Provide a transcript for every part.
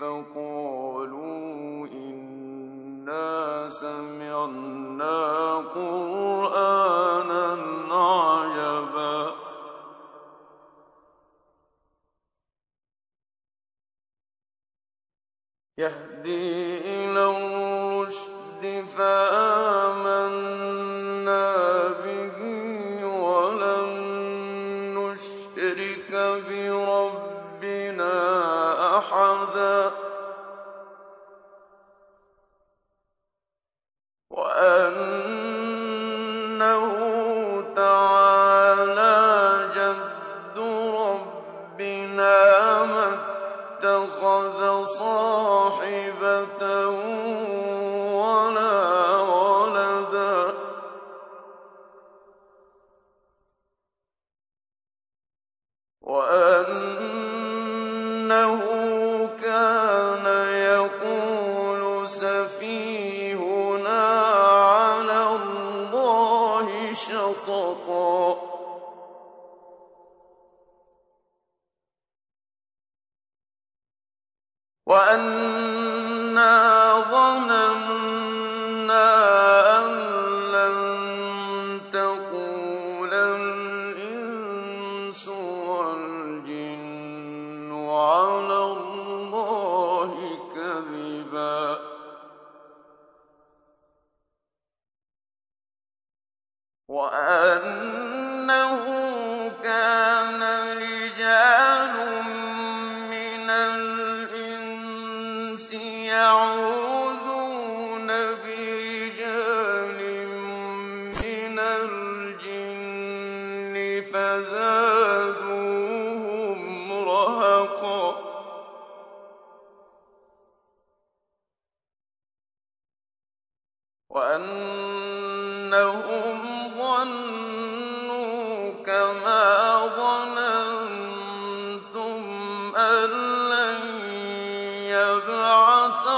فقالوا إنا سمعنا قرآنا ما اتخذ صاحبة وأن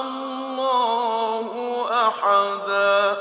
الله أحدا.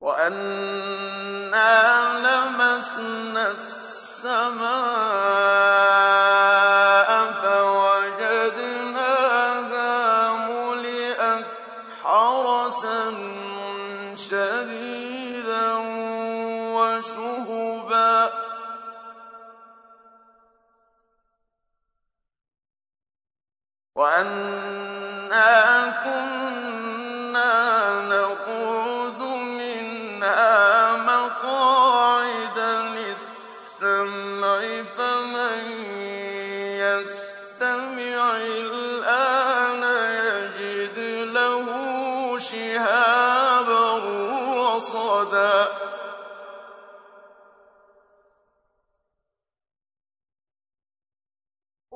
وأنا لمسنا السماء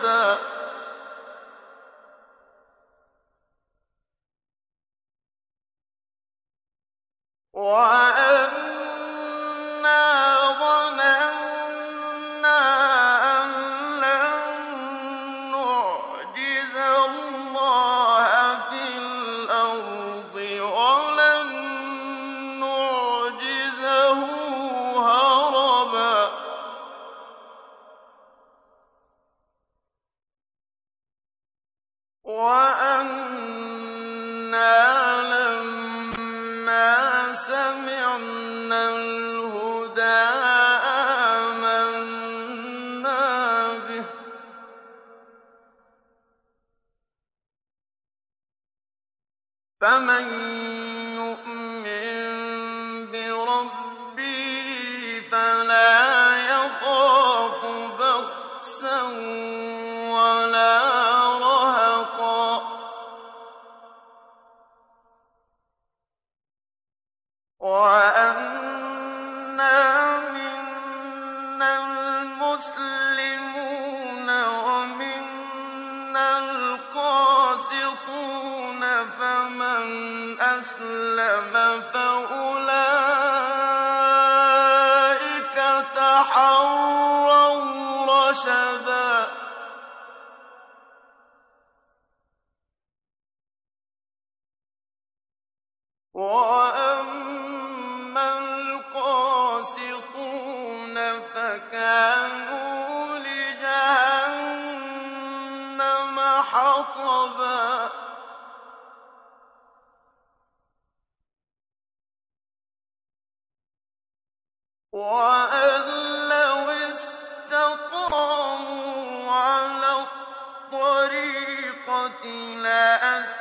جسدا وأنا ظننا أن لن نعجز الله في الأرض فمن يؤمن بربه فلا يخاف بخسا ولا رهقا وعلى يتحروا رشدا. وأما القاسطون فكانوا لجهنم حطبا. وأن لو استقاموا على الطريقة لأسقينا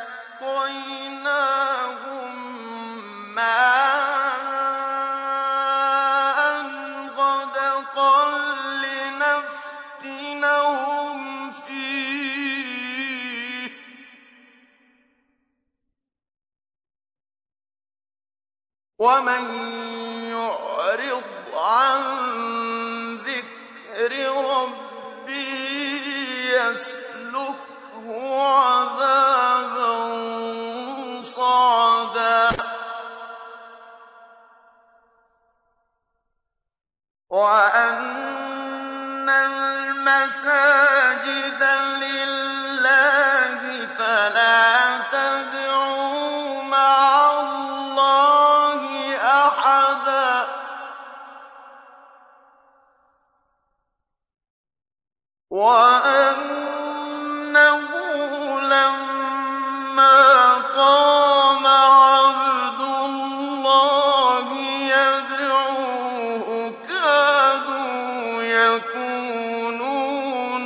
يسلكه عذابا صعدا. وأن المساجد لله فلا تدعوا مع الله أحدا.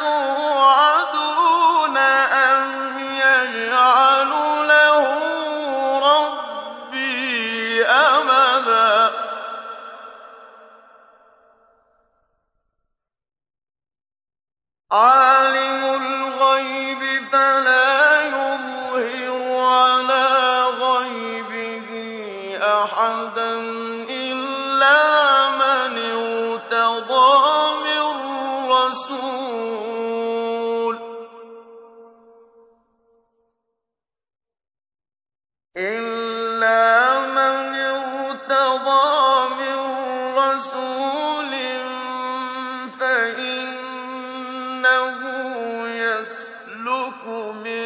تُوعَدُونَ أَمْ يَجْعَلُ لَهُ رَبِّي أَمَدًا؟ عَالِمُ الْغَيْبِ فَلَا يُظْهِرُ عَلَىٰ غَيْبِهِ أَحَدًا فَإِنَّهُ يَسْلُكُ مِن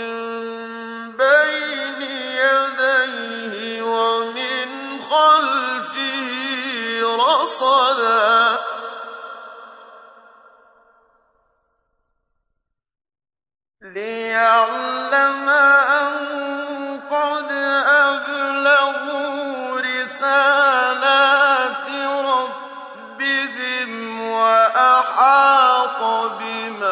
بِمَا